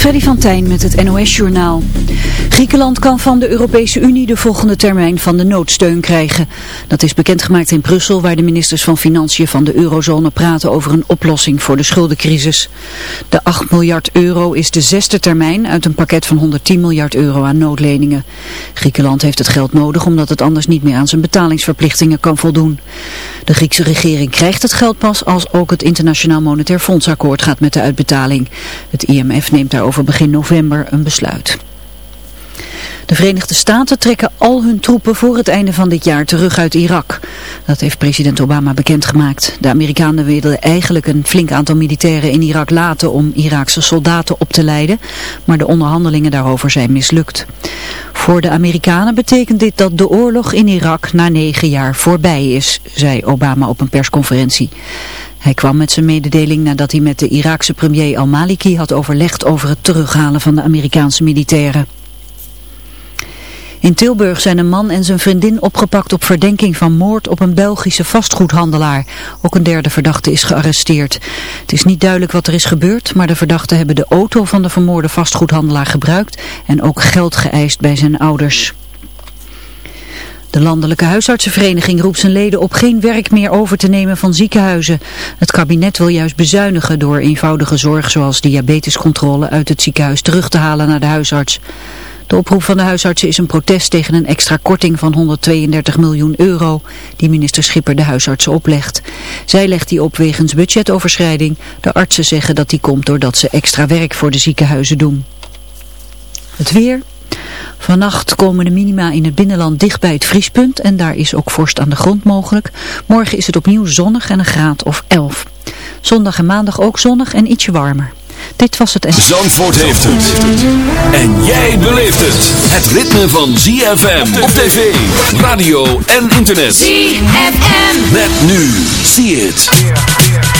Freddy van Tijn met het NOS-journaal. Griekenland kan van de Europese Unie de volgende termijn van de noodsteun krijgen. Dat is bekendgemaakt in Brussel, waar de ministers van Financiën van de eurozone praten over een oplossing voor de schuldencrisis. De 8 miljard euro is de zesde termijn uit een pakket van 110 miljard euro aan noodleningen. Griekenland heeft het geld nodig omdat het anders niet meer aan zijn betalingsverplichtingen kan voldoen. De Griekse regering krijgt het geld pas als ook het Internationaal Monetair Fonds akkoord gaat met de uitbetaling. Het IMF neemt daarover begin november een besluit. De Verenigde Staten trekken al hun troepen voor het einde van dit jaar terug uit Irak. Dat heeft president Obama bekendgemaakt. De Amerikanen wilden eigenlijk een flink aantal militairen in Irak laten om Iraakse soldaten op te leiden, maar de onderhandelingen daarover zijn mislukt. Voor de Amerikanen betekent dit dat de oorlog in Irak na negen jaar voorbij is, zei Obama op een persconferentie. Hij kwam met zijn mededeling nadat hij met de Iraakse premier al-Maliki had overlegd over het terughalen van de Amerikaanse militairen. In Tilburg zijn een man en zijn vriendin opgepakt op verdenking van moord op een Belgische vastgoedhandelaar. Ook een derde verdachte is gearresteerd. Het is niet duidelijk wat er is gebeurd, maar de verdachten hebben de auto van de vermoorde vastgoedhandelaar gebruikt en ook geld geëist bij zijn ouders. De Landelijke Huisartsenvereniging roept zijn leden op geen werk meer over te nemen van ziekenhuizen. Het kabinet wil juist bezuinigen door eenvoudige zorg zoals diabetescontrole uit het ziekenhuis terug te halen naar de huisarts. De oproep van de huisartsen is een protest tegen een extra korting van 132 miljoen euro die minister Schipper de huisartsen oplegt. Zij legt die op wegens budgetoverschrijding. De artsen zeggen dat die komt doordat ze extra werk voor de ziekenhuizen doen. Het weer. Vannacht komen de minima in het binnenland dicht bij het vriespunt en daar is ook vorst aan de grond mogelijk. Morgen is het opnieuw zonnig en een graad of 11. Zondag en maandag ook zonnig en ietsje warmer. Dit was het... Zandvoort heeft het. En jij beleeft het. Het ritme van ZFM op tv, radio en internet. ZFM. Met nu. See it.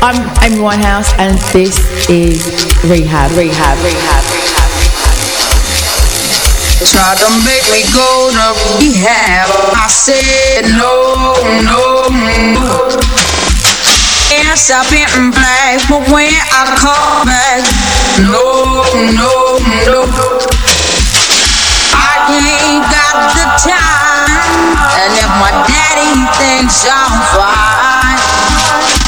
I'm Amy Winehouse, and this is Rehab, Rehab, Rehab. Try to make me go to rehab. I said no, no, no. Yes, I've been black, but when I come back, no, no, no. I ain't got the time, and if my daddy thinks I'm fine,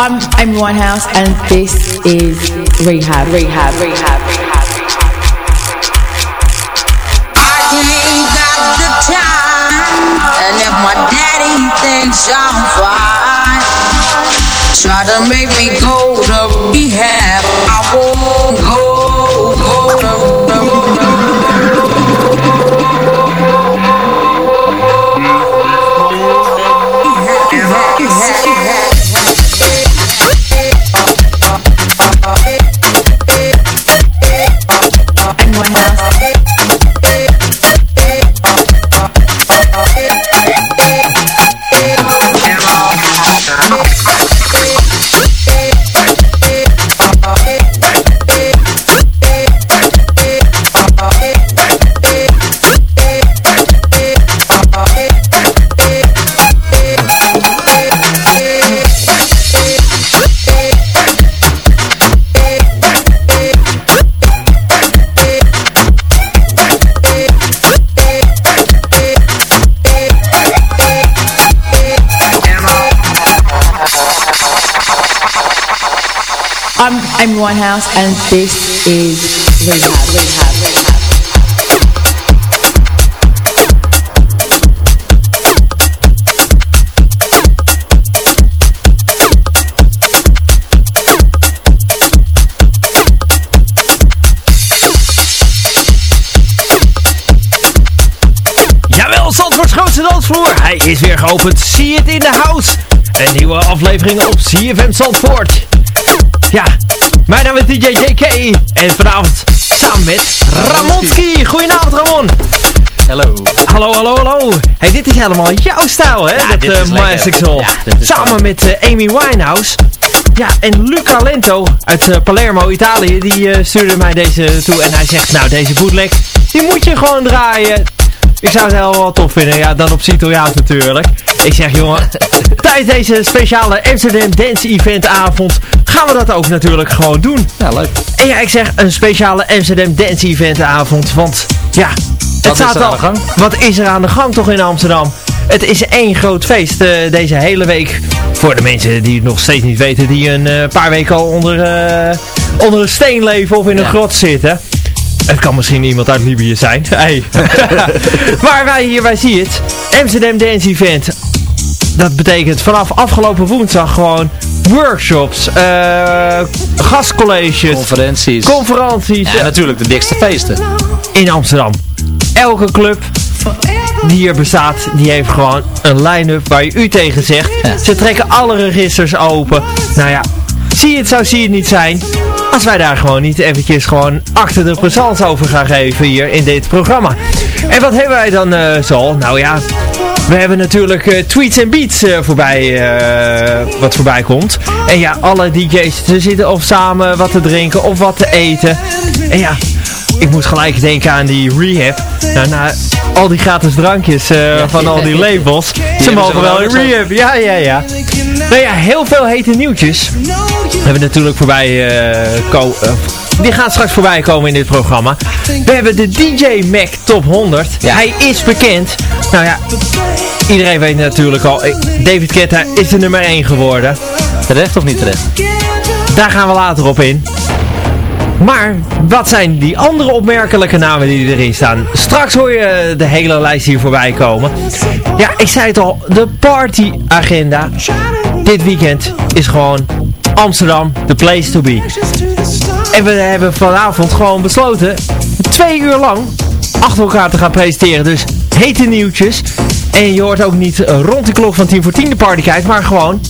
Um, I'm I'm Winehouse, and this is Rehab, Rehab, Rehab. I ain't got the time, and if my daddy thinks I'm fine, try to make me go to rehab, I won't I'm Winehouse, and this is Rehab, Rehab, Rehab. Jawel, Zandvoorts grootste dansvloer. Hij is weer geopend. Zie het in de house. Een nieuwe aflevering op CFM Zandvoort. Ja, mijn naam is DJ JK. En vanavond samen met Ramonski. Goedenavond Ramon. Hallo. Hallo, hallo, hallo. Hey, dit is helemaal jouw stijl, hè? Ja, dat lekker. Mystic Soul. Ja, Samen met eh, Amy Winehouse. Ja, en Luca Lento uit eh, Palermo, Italië, die eh, stuurde mij deze toe. En hij zegt, nou, deze bootleg, die moet je gewoon draaien. Ik zou het heel wel tof vinden. Ja, dan op Italiaans natuurlijk. Ik zeg, jongen, tijdens deze speciale Amsterdam Dance Event avond gaan we dat ook natuurlijk gewoon doen. Ja, leuk. En ja, ik zeg een speciale Amsterdam Dance Event avond. Want ja, het staat er aan al. de gang? Wat is er aan de gang toch in Amsterdam? Het is één groot feest eh, deze hele week. Voor de mensen die het nog steeds niet weten, die een eh, paar weken al onder, eh, onder een steen leven of in een grot zitten. Het kan misschien iemand uit Libië zijn. Hey. maar wij hier, wij zien het. Amsterdam Dance Event. Dat betekent vanaf afgelopen woensdag gewoon workshops, eh gastcolleges, Conferenties. conferenties en natuurlijk de dikste feesten. in Amsterdam. Elke club die hier bestaat, die heeft gewoon een line-up waar je u tegen zegt. Ja. Ze trekken alle registers open. Nou ja, zie je het zou zie het niet zijn. Als wij daar gewoon niet eventjes gewoon achter de présence over gaan geven hier in dit programma. En wat hebben wij dan eh zo? Nou ja, we hebben natuurlijk eh, tweets en beats eh, voorbij, wat voorbij komt. En ja, alle DJ's, ze zitten of samen wat te drinken of wat te eten. En ja, ik moet gelijk denken aan die rehab. Nou, na al die gratis drankjes eh, van al die labels. ze ze mogen wel wel in rehab. Ja, ja, ja. Nou ja, heel veel hete nieuwtjes. We hebben natuurlijk voorbij eh, die gaan straks voorbij komen in dit programma. We hebben de DJ Mac Top 100. Ja. Hij is bekend. Nou ja, iedereen weet natuurlijk al. David Guetta is de nummer 1 geworden. Terecht of niet terecht? Daar gaan we later op in. Maar wat zijn die andere opmerkelijke namen die erin staan? Straks hoor je de hele lijst hier voorbij komen. Ja, ik zei het al, de partyagenda dit weekend is gewoon Amsterdam, the place to be. En we hebben vanavond gewoon besloten twee uur lang achter elkaar te gaan presenteren. Dus hete nieuwtjes. En je hoort ook niet rond de klok van 10 voor 10 de partykijt, maar gewoon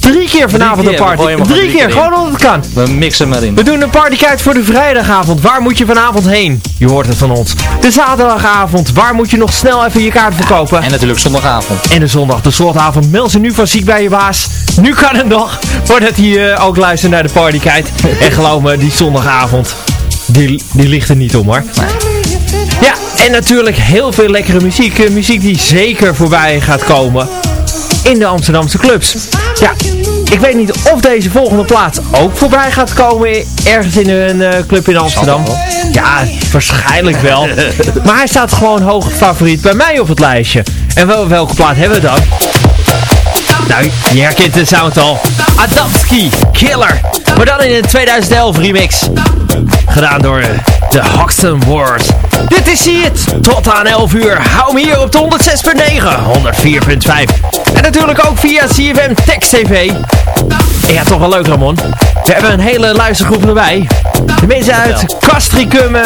drie keer vanavond keer, een party. Drie, keer, gewoon omdat het kan. We mixen maar in. We doen een partykite voor de vrijdagavond. Waar moet je vanavond heen? Je hoort het van ons. De zaterdagavond. Waar moet je nog snel even je kaart verkopen? En natuurlijk zondagavond. En de zondag, de slotavond. Mail ze nu van ziek bij je baas. Nu kan het nog. Voordat hij eh, ook luistert naar de partykite. en geloof me, die zondagavond. Die, die ligt er niet om hoor. Ja, en natuurlijk heel veel lekkere muziek. Eh, muziek die zeker voorbij gaat komen. In de Amsterdamse clubs. Ja, ik weet niet of deze volgende plaats ook voorbij gaat komen. Ergens in een eh, club in Amsterdam. Ja, waarschijnlijk wel. maar hij staat gewoon hoog favoriet bij mij op het lijstje. En wel, welke plaat hebben we dan? Nou, je herkent de sound al. Adamski, Killer. Maar dan in een 2011 remix. Gedaan door eh, de Hoxton Wars. Dit is het. Tot aan 11 uur. Hou hem hier op de 106.9, 104.5. En natuurlijk ook via CFM Text TV. Ja, toch wel leuk Ramon. We hebben een hele luistergroep erbij. De mensen uit Castricum. Uh,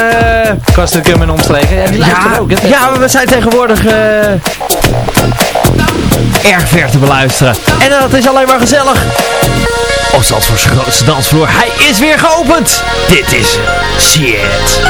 Castricum en omstreken. Ja, die ja, ook. Hè? Ja, we zijn tegenwoordig uh, erg ver te beluisteren. En dat is alleen maar gezellig. Op Zandvoortse grootste dansvloer. Hij is weer geopend. Dit is shit.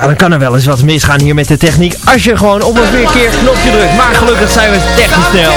Dan kan er wel eens wat misgaan hier met de techniek. Als je gewoon op een verkeerd knopje drukt. Maar gelukkig zijn we technisch snel.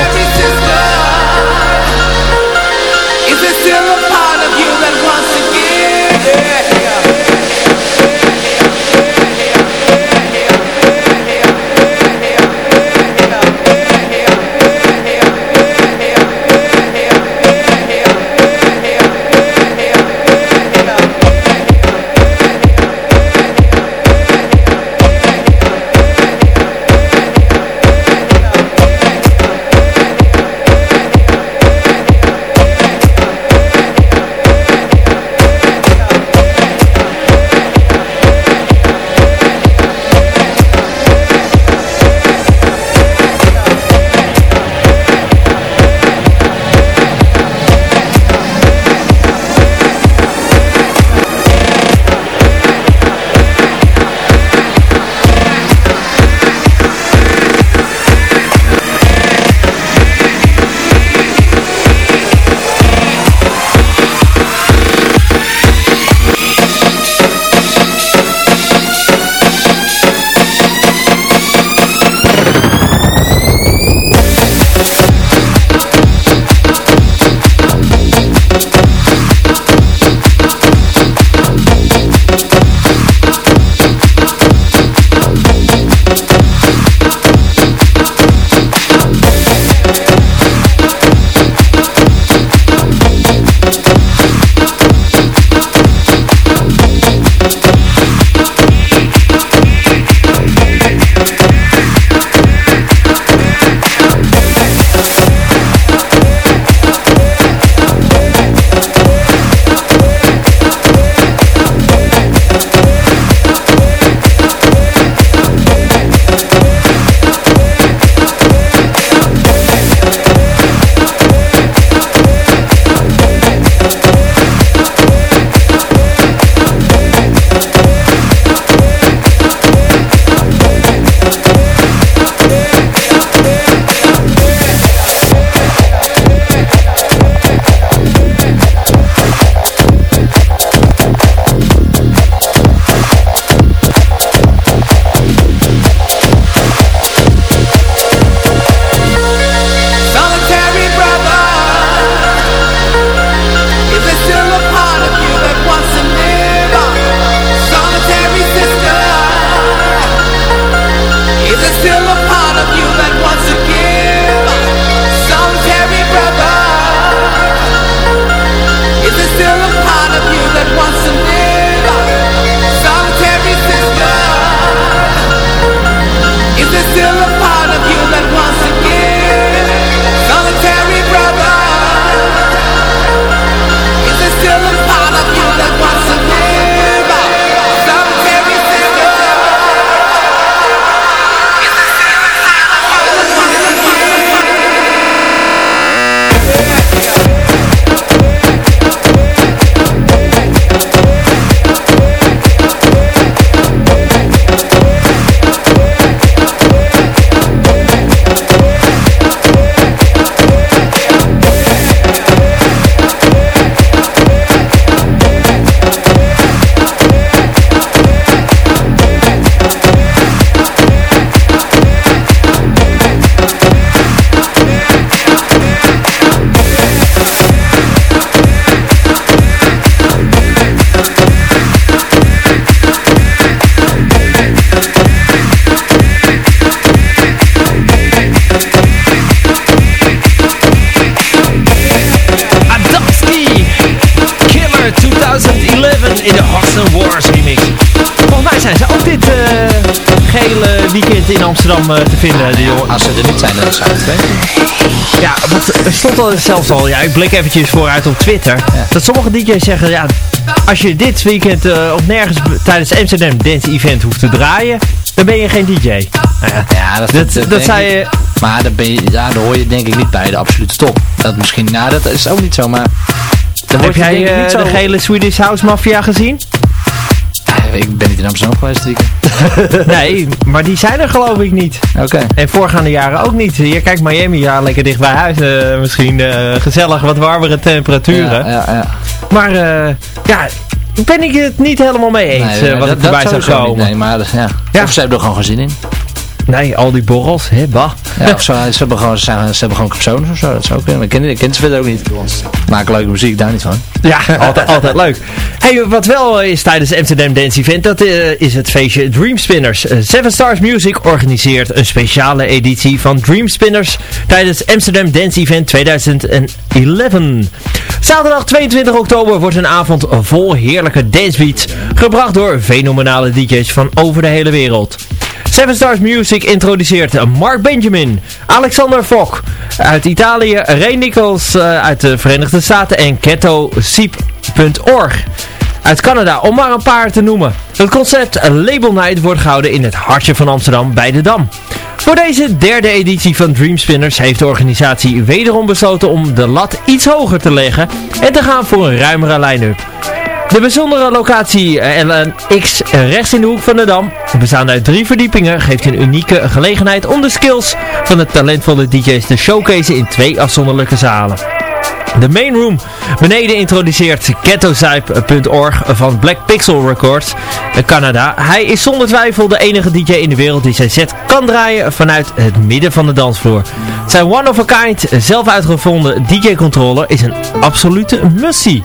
Amsterdam eh, te vinden, die jongen. Als ze er niet zijn, dan ik het. Ja, er stond al zelfs al, ja, ik blik eventjes vooruit op Twitter, dat sommige DJ's zeggen, ja, als je dit weekend uh, of nergens tijdens Amsterdam Dance Event hoeft te draaien, dan ben je geen DJ. Nou ja, Ja, dat, dat, dat, zei je... Maar daar, ben je, ja, daar hoor je denk ik niet bij de absolute top. Dat misschien, nou dat is ook niet zo, maar... Dan Heb jij ik eh, niet zo... de gele Swedish House Mafia gezien? Ik ben niet in Amsterdam geweest weekend. nee, maar die zijn er geloof ik niet. Oké. En voorgaande jaren ook niet. Hier, kijk, Miami, ja, lekker dicht bij huis. eh, misschien eh, gezellig, wat warmere temperaturen. Ja, ja, ja. Maar eh, ja, ben ik het niet helemaal mee eens Nee, wat dat, erbij dat zou komen. niet, Nee, maar ja. Ja. Of ze hebben er gewoon geen zin in. Nee, al die borrels, hè, bah. Ja, of zo, ze, hebben gewoon, ze, hebben gewoon personen of zo. Dat zou ook kunnen. Ik ken, ze verder ook niet. Maken leuke muziek, daar niet van. Ja, altijd, altijd leuk. Hey, wat wel is tijdens Amsterdam Dance Event, dat eh, is het feestje Dream Spinners. Eh, Seven Stars Music organiseert een speciale editie van Dream Spinners tijdens Amsterdam Dance Event 2011. Zaterdag 22 oktober wordt een avond vol heerlijke dancebeats, gebracht door fenomenale DJ's van over de hele wereld. Seven Stars Music introduceert Mark Benjamin, Alexander Fok uit Italië, Ray Nichols eh, uit de Verenigde Staten en KettoSiep.org uit Canada, om maar een paar te noemen. Het concept Label Night wordt gehouden in het hartje van Amsterdam bij de Dam. Voor deze derde editie van Dream Spinners heeft de organisatie wederom besloten om de lat iets hoger te leggen en te gaan voor een ruimere line-up. De bijzondere locatie eh, LNX eh, rechts in de hoek van de Dam, bestaande uit drie verdiepingen, geeft een unieke gelegenheid om de skills van de talentvolle DJ's te showcase in twee afzonderlijke zalen. De main room beneden introduceert ghettozype.org van Black Pixel Records in Canada. Hij is zonder twijfel de enige DJ in de wereld die zijn set kan draaien vanuit het midden van de dansvloer. Zijn one-of-a-kind, zelf uitgevonden DJ-controller is een absolute mustie.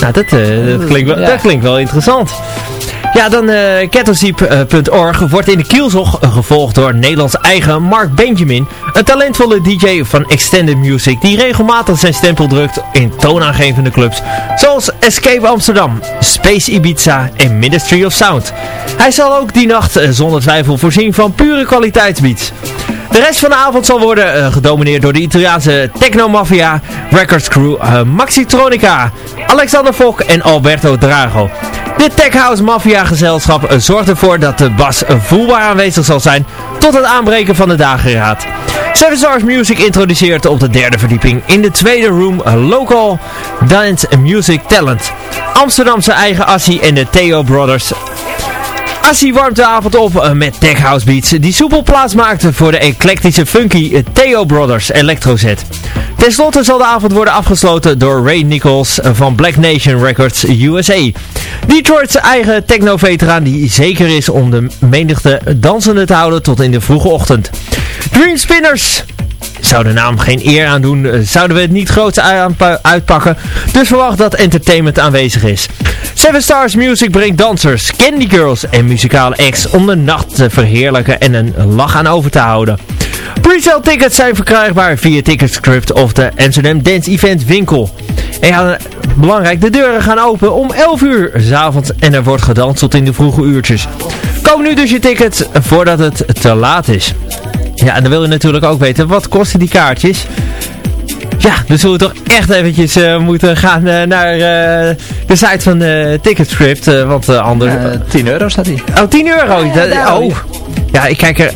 Nou, dat, eh, dat, klinkt wel, Ja. dat klinkt wel interessant. Ja, dan uh, kettlesiep.org wordt in de kielzog eh, gevolgd door Nederlands eigen Mark Benjamin. Een talentvolle DJ van Extended Music die regelmatig zijn stempel drukt in toonaangevende clubs. Zoals Escape Amsterdam, Space Ibiza en Ministry of Sound. Hij zal ook die nacht eh, zonder twijfel voorzien van pure kwaliteitsbeats. De rest van de avond zal worden eh, gedomineerd door de Italiaanse Techno Mafia Records crew uh, Maxitronica, Alexander Fok en Alberto Drago. Dit Tech House Mafia gezelschap uh, zorgt ervoor dat de bas uh, voelbaar aanwezig zal zijn tot het aanbreken van de dageraad. Seven Stars Music introduceert op de derde verdieping in de tweede room Local Dance Music Talent. Amsterdamse eigen Assie en de Theo Brothers Assie warmt de avond op uh, met tech house beats die soepel plaats maakten voor de eclectische funky uh, Theo Brothers Electroset. Ten slotte zal de avond worden afgesloten door Ray Nichols van Black Nation Records USA. Detroit's eigen techno-veteraan die zeker is om de menigte dansende te houden tot in de vroege ochtend. Dream Spinners zou de naam geen eer aan doen, zouden we het niet groots uitpakken. Dus verwacht dat entertainment aanwezig is. Seven Stars Music brengt dansers, candy girls en muzikale acts om de nacht te verheerlijken en een lach aan over te houden. Pre-sale tickets zijn verkrijgbaar via Ticketscript of de Amsterdam Dance Event winkel. En ja, belangrijk, de deuren gaan open om 11 uur s'avonds en er wordt gedanst tot in de vroege uurtjes. Koop nu dus je tickets voordat het te laat is. Ja, en dan wil je natuurlijk ook weten, wat kosten die kaartjes? Ja, dus zullen we toch echt eventjes uh, moeten gaan uh, naar uh, de site van Ticketscript, want anders... 10 euro staat hier. Oh, 10 euro? Ja, oh. Ja, ik kijk er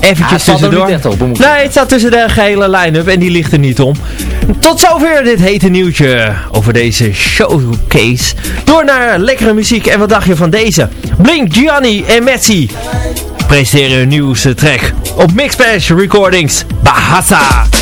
eventjes ah, tussendoor. Niet op, nee, het staat tussen de gehele line-up en die ligt er niet om. Tot zover dit hete nieuwtje over deze showcase. Door naar lekkere muziek en wat dacht je van deze? Blink, Gianni en Messi presenteren hun nieuwste track op Mixbash Recordings Bahasa.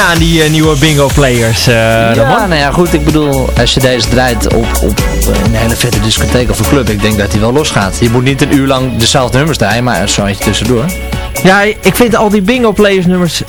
Wennen aan die eh, nieuwe Bingo Players, eh Ja, nou ja, goed. Ik bedoel, als je deze draait op, op een hele vette discotheek of een club, ik denk dat die wel losgaat. Je moet niet een uur lang dezelfde nummers draaien, maar zo eentje tussendoor. Ja, ik vind al die Bingo Players nummers,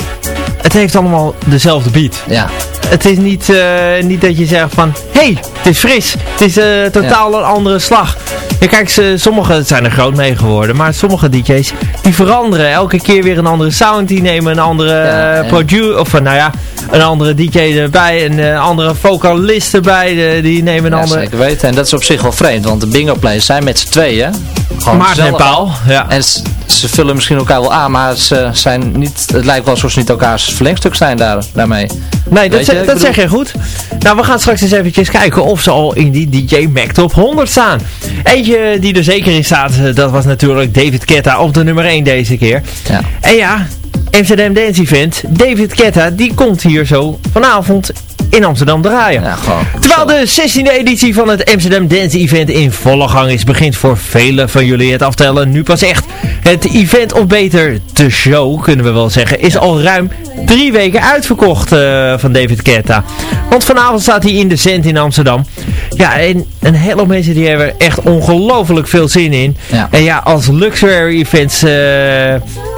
het heeft allemaal dezelfde beat. Ja, Het is niet, eh, niet dat je zegt van, hé, hey, het is fris. Het is eh, totaal een andere slag. Ja, kijk, ze, sommige zijn er groot mee geworden, maar sommige DJ's, die veranderen elke keer weer een andere sound. Die nemen een andere Ja, eh, producer, of nou ja, een andere DJ erbij, een andere vocalist erbij, die nemen een ja andere... zeker weten. En dat is op zich wel vreemd, want de bingo players zijn met z'n tweeën. Gewoon Maarten en Paul, ja. En ze vullen misschien elkaar wel aan, maar ze zijn niet, het lijkt wel alsof ze niet elkaars verlengstuk zijn daar, daarmee. Nee, dat, Weet je, dat bedoel- zeg je goed. Nou, we gaan straks eens eventjes kijken of ze al in die DJ Mac Top 100 staan. Eentje die er zeker in staat, eh, dat was natuurlijk David Ketta op de nummer 1 deze keer. Ja. En ja, Amsterdam Dance Event, David Ketta, die komt hier zo vanavond in Amsterdam draaien. Ja, gewoon. Terwijl de 16e editie van het Amsterdam Dance Event in volle gang is, begint voor velen van jullie het aftellen nu pas echt. Het event, of beter de show kunnen we wel zeggen, is al ruim drie weken uitverkocht eh, van David Ketta. Want vanavond staat hij in de Cent in Amsterdam. Ja, en een hele mensen die hebben er echt ongelooflijk veel zin in. Ja. En ja, als luxury events eh,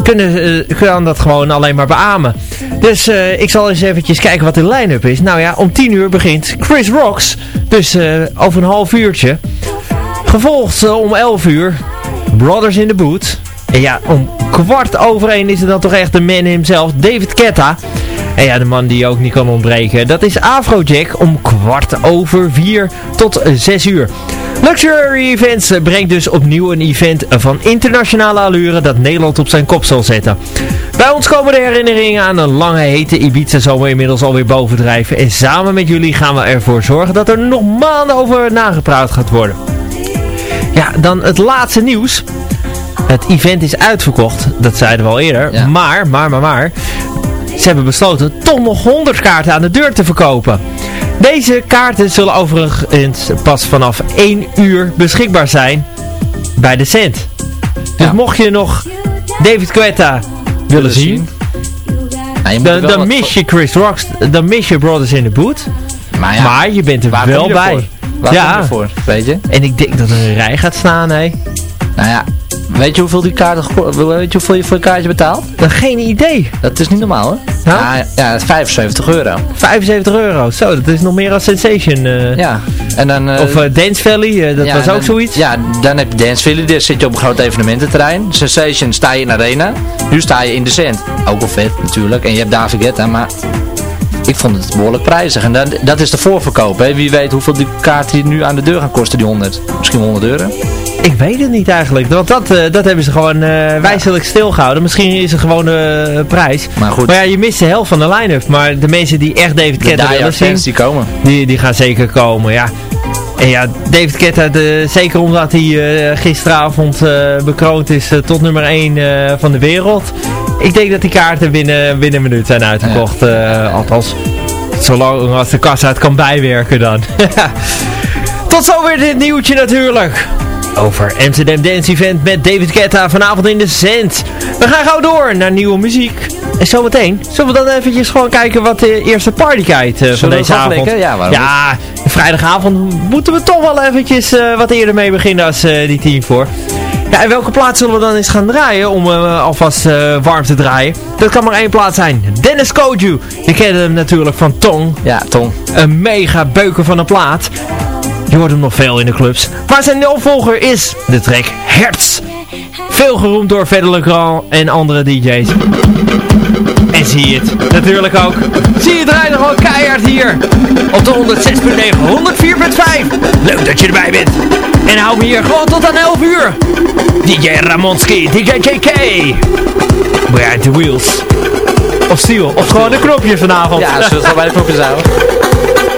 kunnen, kunnen dat gewoon alleen maar beamen. Dus ik zal eens eventjes kijken wat de line-up is. Nou ja, om 10 uur begint Chris Rocks. Dus eh, over een half uurtje. Gevolgd eh, om 11 uur Brothers in the Boot. En ja, om kwart over één is het dan toch echt de man himself, David Ketta. En ja, de man die ook niet kan ontbreken, dat is Afrojack om kwart over vier tot zes uur. Luxury Events eh, brengt dus opnieuw een event van internationale allure dat Nederland op zijn kop zal zetten. Bij ons komen de herinneringen aan een lange hete Ibiza zomer inmiddels alweer bovendrijven. En samen met jullie gaan we ervoor zorgen dat er nog maanden over nagepraat gaat worden. Ja, dan het laatste nieuws. Het event is uitverkocht, dat zeiden we al eerder. Ja. Maar, maar, maar, maar. Ze hebben besloten toch nog 100 kaarten aan de deur te verkopen. Deze kaarten zullen overigens pas vanaf 1 uur beschikbaar zijn bij de cent. Dus Ja. mocht je nog David Quetta willen zien, Nou, dan, mis voor- je Chris Rocks, dan mis je Brothers in the Boot. Maar, ja, maar je bent er wel bij. ervoor? Waar Ja. ervoor, weet je? En ik denk dat er een rij gaat staan, hé. Nou ja, weet je hoeveel die kaarten, geko- weet je hoeveel je voor een kaartje betaalt? Dan geen idee. Dat is niet normaal hoor. Ja? Ja, ja 75 euro. 75 euro. Zo, dat is nog meer als Sensation. eh. Ja, en dan... eh, Of eh, Dance Valley, dat ja, was ook dan- zoiets. Ja, dan heb je Dance Valley, daar zit je op een groot evenemententerrein. Sensation sta je in Arena. Nu sta je in de Cent. Ook wel vet natuurlijk. En je hebt David Guetta, maar... Ik vond het behoorlijk prijzig. En dat, dat is de voorverkoop. Hè. Wie weet hoeveel die kaarten die nu aan de deur gaan kosten, die 100. Misschien 100 euro. Ik weet het niet eigenlijk. Want dat, eh, dat hebben ze gewoon eh wijzelijk stilgehouden. Misschien is het gewoon de prijs. Maar goed, Maar ja, je mist de helft van de line-up. Maar de mensen die echt David Ketta willen zien, die komen. die, die gaan zeker komen, ja. En ja, David Ketta, de, zeker omdat hij eh, gisteravond eh, bekroond is eh, tot nummer 1 van de wereld. Ik denk dat die kaarten binnen, binnen een minuut zijn uitverkocht. eh, althans, zolang als de kassa het kan bijwerken dan. tot zover dit nieuwtje natuurlijk. Over Amsterdam Dance Event met David Ketta vanavond in de Zend. We gaan gauw door naar nieuwe muziek. En zometeen zullen we dan eventjes gewoon kijken wat de eerste partykite uh, van we deze avond. Ja, waarom ja vrijdagavond moeten we toch wel eventjes eh, wat eerder mee beginnen als eh, die team voor. Ja, en welke plaats zullen we dan eens gaan draaien om eh, alvast eh, warm te draaien? Dat kan maar één plaats zijn. Dennis Koju. Je kent hem natuurlijk van Tong. Ja, Tom. Een mega beuken van een plaat. Je hoort hem nog veel in de clubs. Maar zijn opvolger is de track Hertz. Veel geroemd door Verder Legrand en andere DJ's. En zie je het natuurlijk ook. Zie je draait nog gewoon keihard hier. Op de 106.9, 104.5. Leuk dat je erbij bent. En hou me hier gewoon tot aan 11 uur. DJ Ramonski, DJ JK. Behind the wheels. Of steel. Of gewoon de knopjes vanavond. Ja, zullen we gewoon bij de knopjes houden?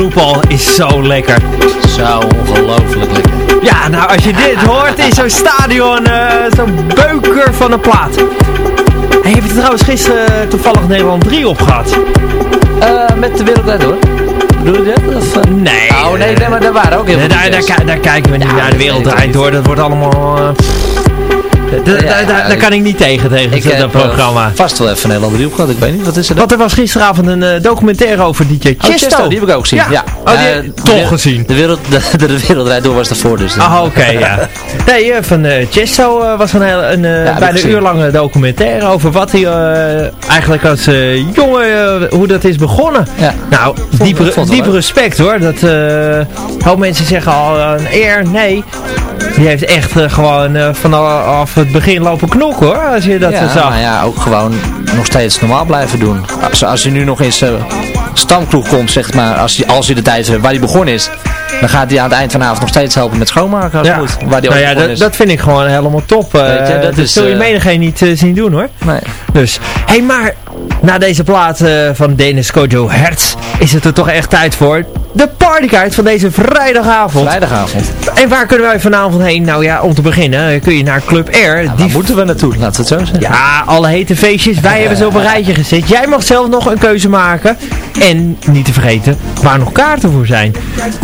Loopal is zo lekker. Zo ongelooflijk lekker. Ja, nou als je dit hoort in zo'n stadion, eh, zo'n beuker van een plaat. Hey, heb je trouwens gisteren toevallig Nederland 3 opgehad? Eh, met de wereld hoor. Bedoel je dat? Of, eh? Nee. Oh nee, nee, maar daar waren ook heel Nee, veel daar, daar, kijken we niet naar. De wereld draait door. Dat wordt allemaal... eh, daar kan ik niet tegen, tegen Ik dat heb programma. eh, vast wel even Nederland 3 opgehad, ik weet niet, wat is er dan? Want er was gisteravond een eh, documentaire over DJ Oh, Chesto. Die heb ik ook gezien. Ja. Oh, die Eh, heb toch gezien. De wereld, de, de, wereld draait door was ervoor dus. Ah, oké, ja. Nee, eh, van eh Chesto eh, was een, heel, een eh, bijna gezien. uur lange documentaire over wat hij eh, eigenlijk als eh, jongen, eh, hoe dat is begonnen. Ja. Nou, Vond- diep, het respect hoor. Dat, eh hoop mensen zeggen al eh, een eer, nee. Die heeft echt eh, gewoon eh, vanaf het begin lopen knokken hoor, als je dat ja, zag. maar ja, ook gewoon nog steeds normaal blijven doen. Als, als hij nu nog in zijn stamkroeg komt, zeg maar, als hij, als hij de tijd heeft waar hij begonnen is, dan gaat hij aan het eind van de avond nog steeds helpen met schoonmaken als het moet. Waar hij nou ja, dat, is. dat vind ik gewoon helemaal top. eh, je, dat dat is, zul je eh, menigeen niet eh, zien doen hoor. Nee. Dus, hé hey, maar na deze plaat eh, van Dennis Kojo Hertz is het er toch echt tijd voor. De partykaart van deze vrijdagavond. Vrijdagavond. En waar kunnen wij vanavond heen? Nou ja, om te beginnen kun je naar Club Air. Die moeten we naartoe? Laten we het zo zeggen. ja, alle hete feestjes. Wij hebben ze op een rijtje gezet. Jij mag zelf nog een keuze maken. En niet te vergeten, waar nog kaarten voor zijn.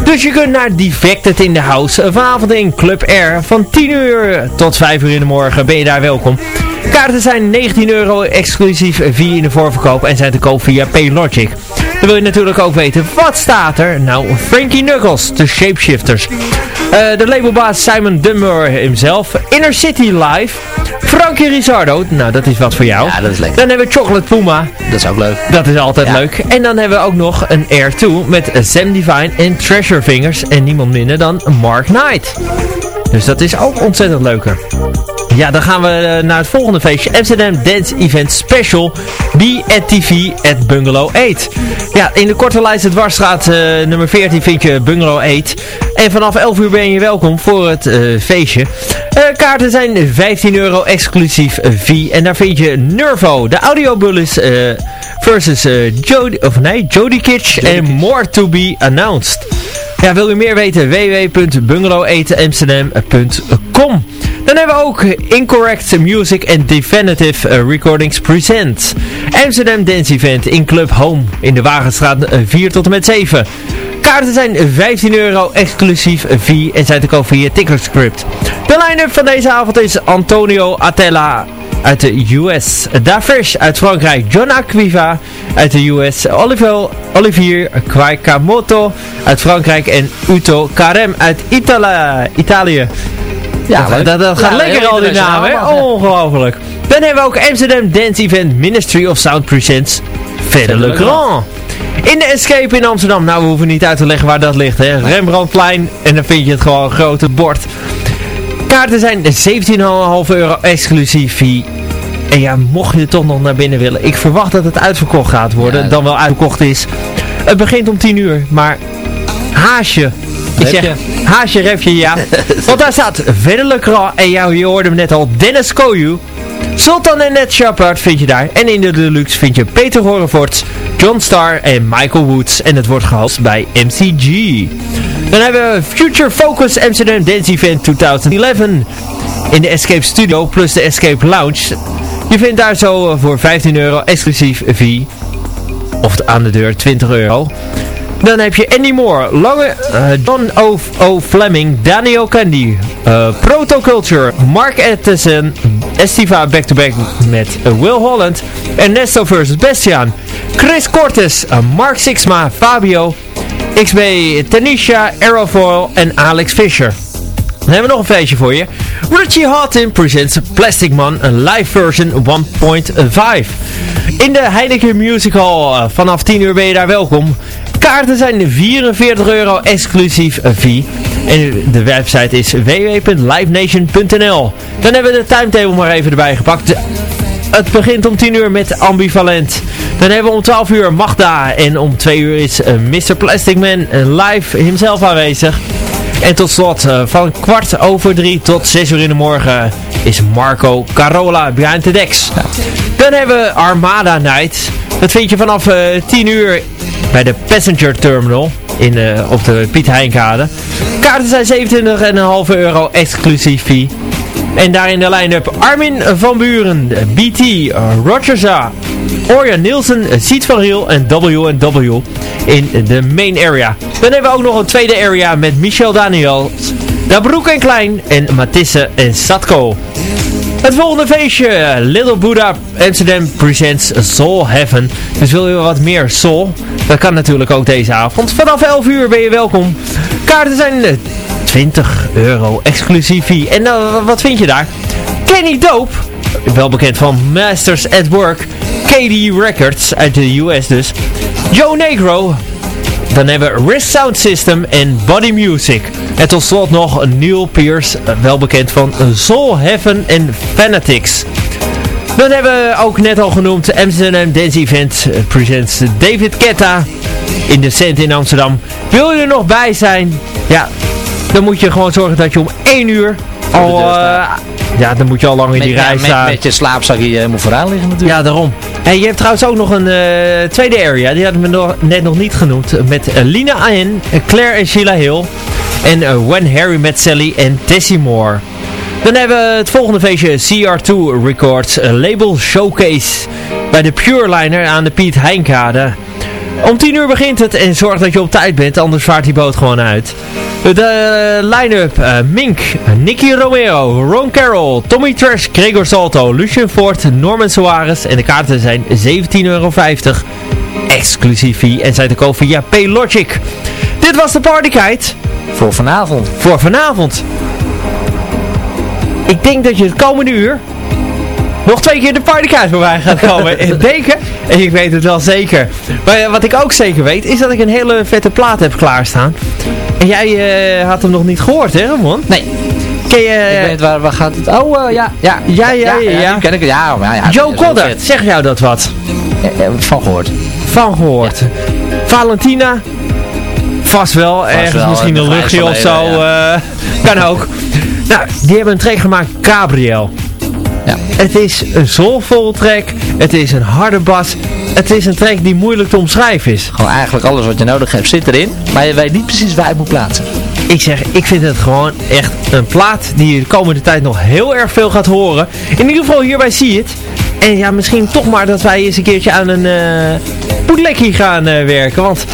Dus je kunt naar Defected in the House. Vanavond in Club Air. Van 10 uur tot 5 uur in de morgen ben je daar welkom. Kaarten zijn 19 euro exclusief via in de voorverkoop. En zijn te koop via Paylogic. Dan wil je natuurlijk ook weten, wat staat er? Nou, Frankie Knuckles, de Shapeshifters. Eh, de labelbaas Simon Dummer himself. Inner City Live. Frankie Rizzardo, nou dat is wat voor jou. Ja, dat is lekker. Dan hebben we Chocolate Puma, Dat is ook leuk. dat is altijd Ja. leuk. En dan hebben we ook nog een Air 2 met Sam Divine en Treasure Fingers. En niemand minder dan Mark Knight. Dus dat is ook ontzettend leuker. Ja, dan gaan we eh, naar het volgende feestje. Amsterdam Dance Event Special. Be at TV at Bungalow 8. Ja, in de korte lijst het Dwarsstraat eh, nummer 14 vind je Bungalow 8. En vanaf 11 uur ben je welkom voor het eh, feestje. Kaarten zijn 15 euro exclusief fee. En daar vind je Nervo, de audiobullis versus Jody, of nee, Jody Kitsch en More to be announced. Ja, wil u meer weten? www.bungaloweteenamsterdam.com Dan hebben we ook Incorrect Music and Definitive eh, Recordings Present. Amsterdam Dance Event in Club Home in de Wagenstraat eh, 4 tot en met 7. Kaarten zijn 15 euro exclusief fee en zijn te koop via Ticketscript. De line-up van deze avond is Antonio Atella uit de US. Davish uit Frankrijk. John Aquiva uit de US. Oliver, Olivier Kwaikamoto uit Frankrijk. En Uto Karem uit Itala, Italië. Ja, dat, dat, dat gaat Ja, lekker al die namen, hè? Ongelooflijk. Dan hebben we ook Amsterdam Dance Event Ministry of Sound Presents Verder Le Grand. In de Escape in Amsterdam. Nou, we hoeven niet uit te leggen waar dat ligt, hè. Rembrandtplein. En dan vind je het gewoon een grote bord. Kaarten zijn 17,5 euro exclusief fee. En ja, mocht je toch nog naar binnen willen. Ik verwacht dat het uitverkocht gaat worden. Ja. Dan wel uitverkocht is. Het begint om 10 uur. Maar haasje. Ik zeg, haasje, repje, ja. Want daar staat Verder. En ja, je hoorde hem net al. Dennis Koyu. Sultan en Ned Shepard vind je daar. En in de deluxe vind je Peter Horrevoort, John Starr en Michael Woods. En het wordt gehost bij MCG. Dan hebben we Future Focus Amsterdam Dance Event 2011. In de Escape Studio plus de Escape Lounge. Je vindt daar zo eh, voor 15 euro exclusief fee. Of aan de deur 20 euro. Dan heb je Andy Moore, Lange, eh, John O. O. Fleming, Daniel Candy, eh, Protoculture, Mark Edison, Estiva back-to-back met eh, Will Holland, Ernesto vs. Bastian, Chris Cortes, Mark Sixma, Fabio, XB, Tanisha, Aerofoil en Alex Fisher. Dan hebben we nog een feestje voor je. Richie Houghton presents Plastic Man, een live version 1.5. In de Heineken Music Hall vanaf 10 uur ben je daar welkom. Kaarten zijn 44 euro exclusief fee. En de website is www.livenation.nl Dan hebben we de timetable maar even erbij gepakt. De- het begint om 10 uur met Ambivalent. Dan hebben we om 12 uur Magda. En om 2 uur is eh, Mr. Plastic Man eh, live himself aanwezig. En tot slot, eh, van kwart over drie tot 6 uur in de morgen is Marco Carola behind the decks. Dan hebben we Armada Night. Dat vind je vanaf eh 10 uur bij de Passenger Terminal in, eh, op de Piet Heinkade. Kaarten zijn 27,5 euro exclusief fee. En daar in de line-up Armin van Buren, BT, Rogerza, Orja Nielsen, Siet van Riel en W&W in de main area. Dan hebben we ook nog een tweede area met Michel Daniel, Dabroek en Klein en Matisse en Satko. Het volgende feestje, Little Buddha Amsterdam presents Soul Heaven. Dus wil je wat meer soul? Dat kan natuurlijk ook deze avond. Vanaf 11 uur ben je welkom. Kaarten zijn 20 euro exclusief. En uh, wat vind je daar? Kenny Dope, wel bekend van Masters at Work, KD Records uit de US dus. Joe Negro, dan hebben we Wrist Sound System en Body Music. En tot slot nog Neil Pierce, wel bekend van Soul Heaven en Fanatics. Dan hebben we ook net al genoemd Amsterdam Dance Event presents David Ketta in de Cent in Amsterdam. Wil je er nog bij zijn? Ja, dan moet je gewoon zorgen dat je om 1 uur al... Uh, ja, dan moet je al lang in die met, rij ja, staan. Met, met je slaapzak hier helemaal vooraan liggen natuurlijk. Ja, daarom. En je hebt trouwens ook nog een uh, tweede area. Die hadden we nog, net nog niet genoemd. Met uh, Lina Ayen, Claire en Sheila Hill. En When Harry Met Sally en Tessie Moore. Dan hebben we het volgende feestje CR2 Records Label Showcase. Bij de Pure Liner aan de Piet Heinkade. Om 10 uur begint het en zorg dat je op tijd bent, anders vaart die boot gewoon uit. De line-up, uh, Mink, Nicky Romero, Ron Carroll, Tommy Trash, Gregor Salto, Lucien Ford, Norman Soares en de kaarten zijn 17,50 euro. Exclusief en zijn te koop via Paylogic. Dit was de partykite. Voor vanavond. Voor vanavond. Ik denk dat je het komende uur nog twee keer de partykaart voorbij gaat komen. denk en ik weet het wel zeker. Maar wat ik ook zeker weet, is dat ik een hele vette plaat heb klaarstaan. En jij uh, had hem nog niet gehoord, hè Ramon? Nee. Ken je... Ik weet waar, waar gaat het... Oh, uh, ja, ja. Ja, ja, ja. ja, ja. ken ik Ja, maar ja. Joe Codder, zeg jou dat wat? van gehoord. Van gehoord. Ja. Valentina? Vast wel. Vast ergens wel, misschien een luchtje of zo. Ja. Uh, kan ook. Nou, die hebben een track gemaakt, Gabriel. Ja. Het is een soulvol track. Het is een harde bas. Het is een track die moeilijk te omschrijven is. Gewoon eigenlijk alles wat je nodig hebt zit erin. Maar je weet niet precies waar je het moet plaatsen. Ik zeg, ik vind het gewoon echt een plaat die je de komende tijd nog heel erg veel gaat horen. In ieder geval hierbij zie je het. En ja, misschien toch maar dat wij eens een keertje aan een uh, gaan uh, werken. Want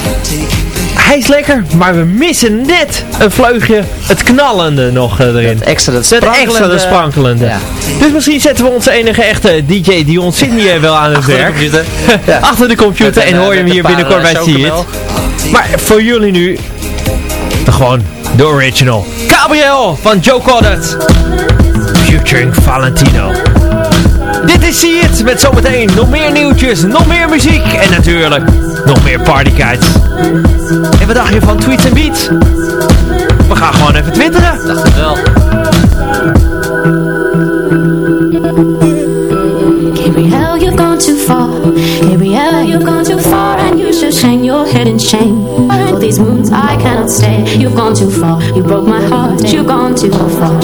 hij is lekker, maar we missen net een vleugje het knallende nog uh, erin. Het extra, dat het extra, de sprankelende. Ja. Dus misschien zetten we onze enige echte DJ Dion Sydney wel aan het Achter werk. De ja. Achter de computer en hoor je hem hier binnenkort bij See It. Maar voor jullie nu, gewoon de original. Gabriel van Joe Coddett. Featuring Valentino. Dit is See It met zometeen nog meer nieuwtjes, nog meer muziek en natuurlijk nog meer partykites. En wat dacht je van Tweets en Beats? We gaan gewoon even twitteren. Dacht het wel. Gabriel, you've gone too far. Gabriel, you've gone too far, and you should hang your head in shame. For these moons I cannot stay. You've gone too far. You broke my heart. You've gone too far.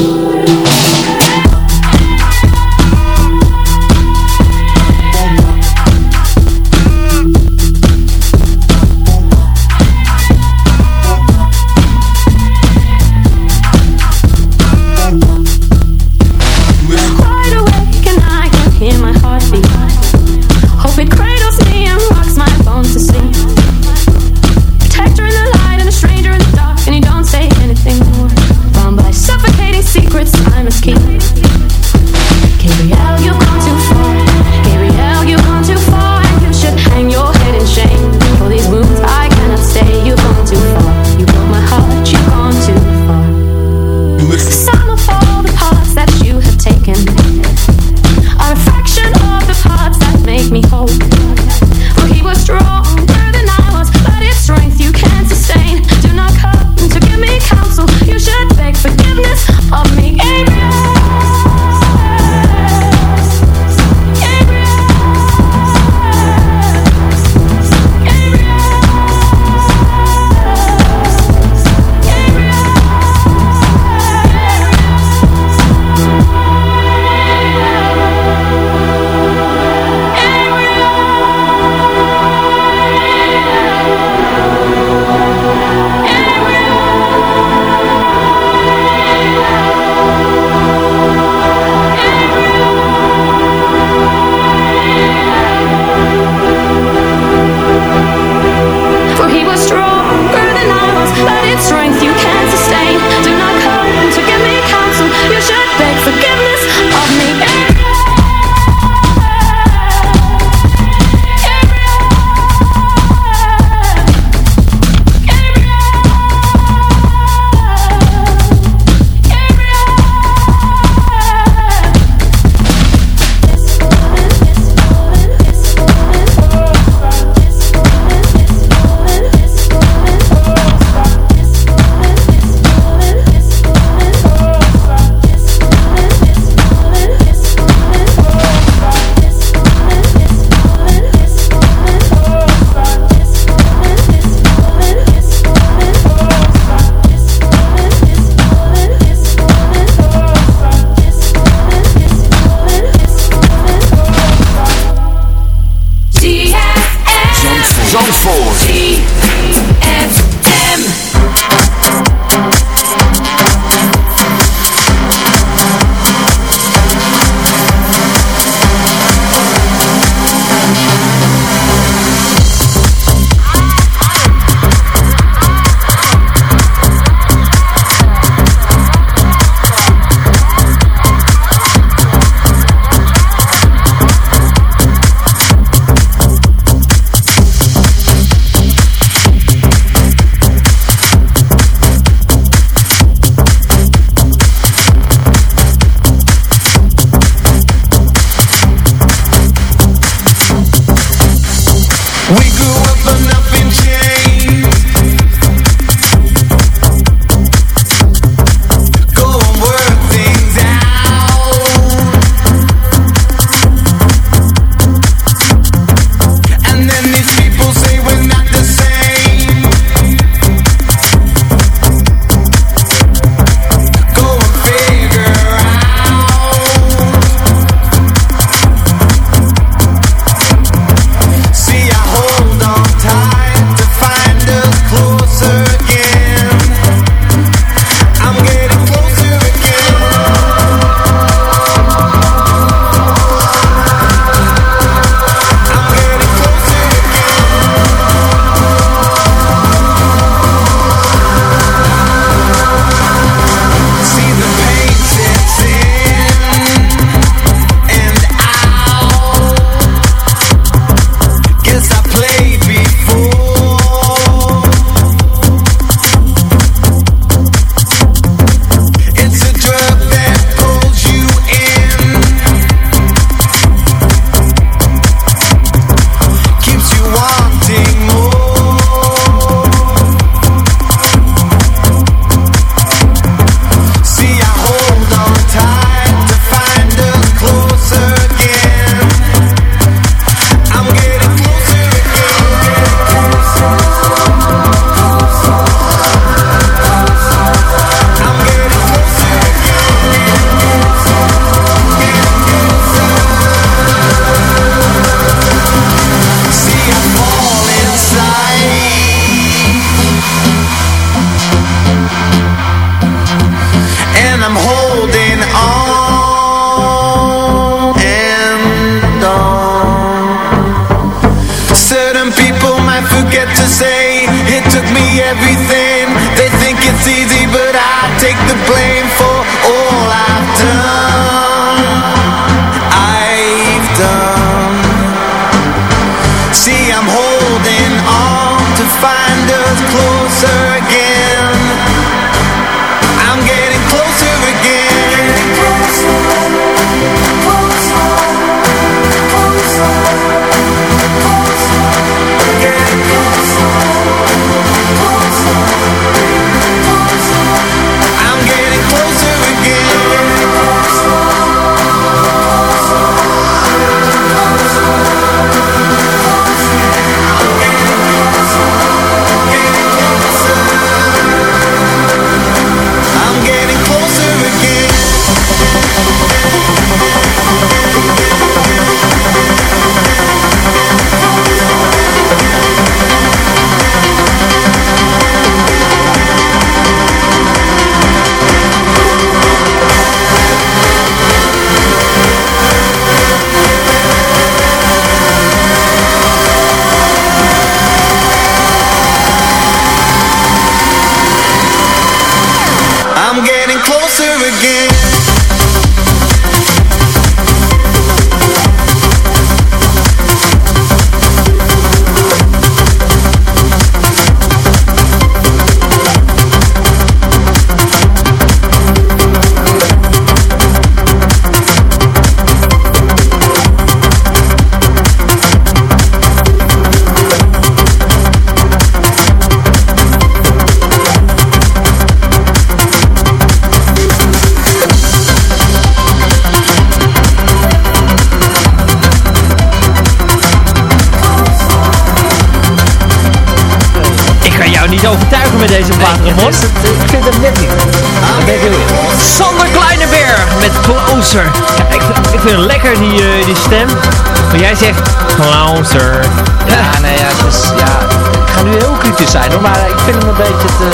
Ja, nee, ja, het is, ja, ik ga nu heel kritisch zijn hoor, maar ik vind hem een beetje te...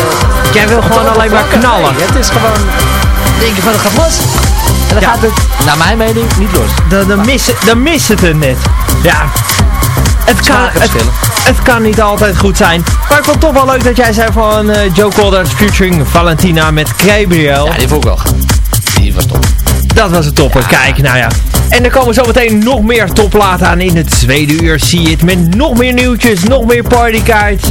Jij wil gewoon alleen maar knallen. Nee, het is gewoon, denk je van het gaat los. En dan Ja. gaat het, naar mijn mening, niet los. Dan, dan, mis, dan mist het net. Ja. Het kan, het, kan niet altijd goed zijn. Maar ik vond het toch wel leuk dat jij zei van eh, Joe Colders featuring Valentina met Gabriel. Ja, die vond ik wel. Die was top. Dat was het topper. Kijk, nou ja. En er komen zometeen nog meer topplaten aan in het tweede uur. Zie je het met nog meer nieuwtjes, nog meer partykaarts.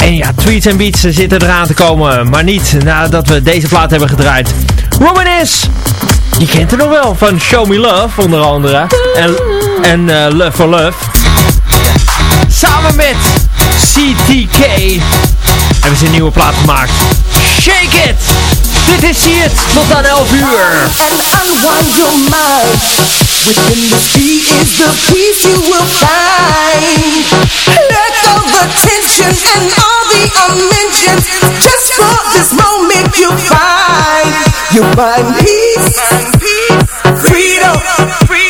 En ja, tweets en beats zitten eraan te komen. Maar niet nadat we deze plaat hebben gedraaid. Robin is... Je kent het nog wel van Show Me Love onder andere. En, en eh, Love for Love. Samen met CTK hebben ze een nieuwe plaat gemaakt. Shake It! Dit is It tot aan 11 uur. and unwind your mind. Within the sea is the peace you will find. Let the tension and all the unmentioned. Just for this moment you find. You find peace, freedom, satisfaction,